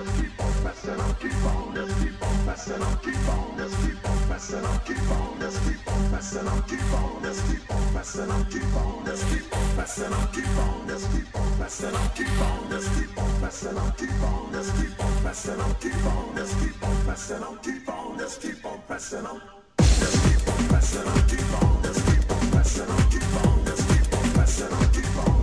let's keep on pressing on, keep on, let's keep on pressing on, keep on, let's keep on pressing on, keep on, let's keep on pressing on, keep on, let's keep on pressing on, keep on, let's keep on pressing on, keep on, let's keep on pressing on, keep on, let's keep on pressing on, keep on, let's keep on pressing on, keep on, let's keep on pressing on, keep on, let's keep on pressing on, let's keep on pressing on, keep on, let's keep on pressing on, keep on, let's keep on pressing on, keep on.